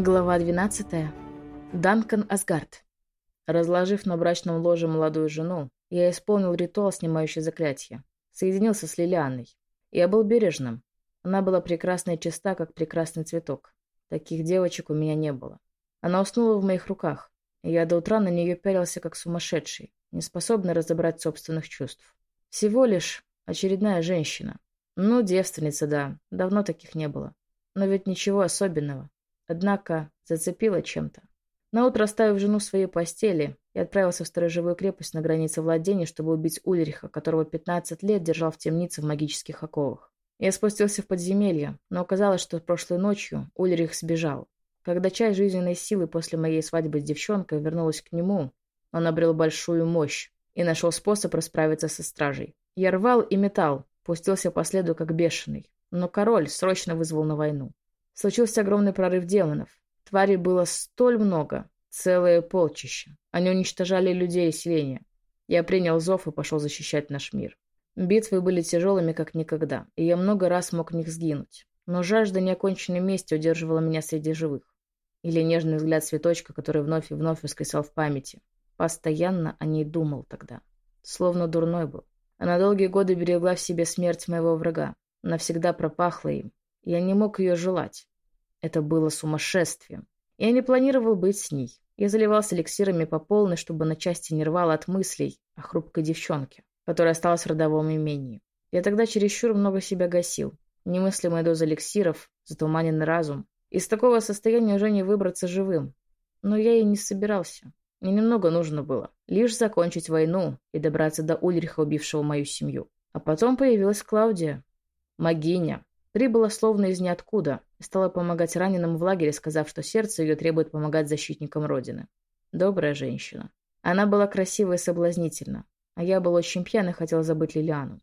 Глава 12. Данкан Асгард. Разложив на брачном ложе молодую жену, я исполнил ритуал, снимающий заклятие. Соединился с Лилианой. Я был бережным. Она была прекрасна и чиста, как прекрасный цветок. Таких девочек у меня не было. Она уснула в моих руках, и я до утра на нее пялился, как сумасшедший, не способный разобрать собственных чувств. Всего лишь очередная женщина. Ну, девственница, да, давно таких не было. Но ведь ничего особенного. Однако зацепила чем-то. Наутро оставив жену в своей постели, я отправился в сторожевую крепость на границе владения, чтобы убить Ульриха, которого 15 лет держал в темнице в магических оковах. Я спустился в подземелье, но оказалось, что прошлой ночью Ульрих сбежал. Когда часть жизненной силы после моей свадьбы с девчонкой вернулась к нему, он обрел большую мощь и нашел способ расправиться со стражей. Я рвал и метал, пустился по следу как бешеный, но король срочно вызвал на войну. Случился огромный прорыв демонов. Тварей было столь много, целое полчище. Они уничтожали людей и селения. Я принял зов и пошел защищать наш мир. Битвы были тяжелыми, как никогда, и я много раз мог в них сгинуть. Но жажда неоконченной мести удерживала меня среди живых. Или нежный взгляд цветочка, который вновь и вновь воскресал в памяти. Постоянно о ней думал тогда. Словно дурной был. Она долгие годы берегла в себе смерть моего врага. Навсегда пропахла им. Я не мог ее желать. Это было сумасшествием. Я не планировал быть с ней. Я заливался эликсирами по полной, чтобы на части не рвало от мыслей о хрупкой девчонке, которая осталась в родовом имении. Я тогда чересчур много себя гасил. Немыслимая доза эликсиров, затуманенный разум. Из такого состояния уже не выбраться живым. Но я и не собирался. Мне немного нужно было. Лишь закончить войну и добраться до Ульриха, убившего мою семью. А потом появилась Клаудия. Магиня, Прибыла словно из ниоткуда и стала помогать раненым в лагере, сказав, что сердце ее требует помогать защитникам Родины. Добрая женщина. Она была красива и соблазнительна, а я был очень пьян и хотел забыть Лилиану.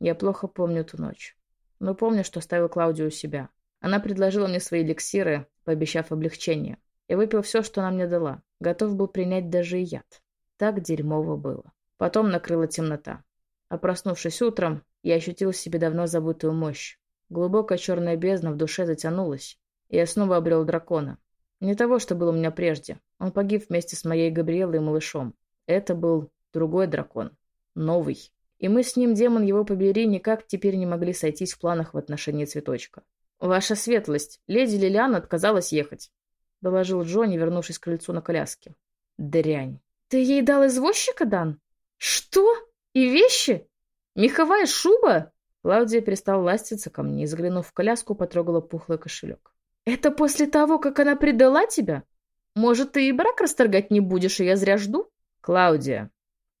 Я плохо помню ту ночь. Но помню, что оставил Клаудию у себя. Она предложила мне свои эликсиры, пообещав облегчение. Я выпил все, что она мне дала. Готов был принять даже и яд. Так дерьмово было. Потом накрыла темнота. А проснувшись утром, я ощутил в себе давно забытую мощь. Глубокая черная бездна в душе затянулась, и я снова обрел дракона. Не того, что было у меня прежде. Он погиб вместе с моей Габриэлой и малышом. Это был другой дракон. Новый. И мы с ним, демон его побери, никак теперь не могли сойтись в планах в отношении цветочка. «Ваша светлость, леди Лилиана отказалась ехать», — доложил Джонни, вернувшись к крыльцу на коляске. «Дрянь». «Ты ей дал извозчика, Дан? Что? И вещи? Меховая шуба?» Клаудия перестала ластиться ко мне и, заглянув в коляску, потрогала пухлый кошелек. «Это после того, как она предала тебя? Может, ты и брак расторгать не будешь, и я зря жду?» «Клаудия,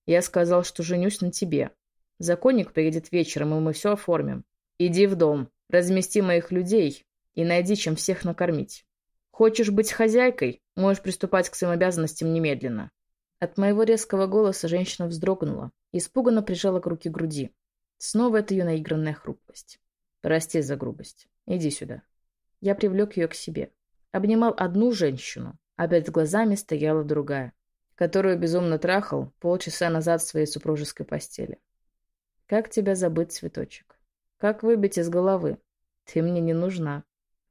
я сказал, что женюсь на тебе. Законник приедет вечером, и мы все оформим. Иди в дом, размести моих людей и найди, чем всех накормить. Хочешь быть хозяйкой, можешь приступать к своим обязанностям немедленно». От моего резкого голоса женщина вздрогнула испуганно прижала к руке груди. Снова это ее наигранная хрупкость. Прости за грубость. Иди сюда. Я привлек ее к себе. Обнимал одну женщину, а перед глазами стояла другая, которую безумно трахал полчаса назад в своей супружеской постели. Как тебя забыть, цветочек? Как выбить из головы? Ты мне не нужна.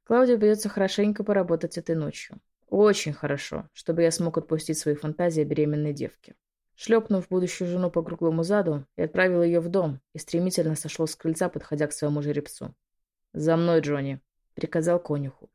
Клаудию придется хорошенько поработать этой ночью. Очень хорошо, чтобы я смог отпустить свои фантазии о беременной девке. Шлепнув будущую жену по круглому заду, и отправил ее в дом и стремительно сошел с крыльца, подходя к своему жеребцу. «За мной, Джонни!» — приказал конюху.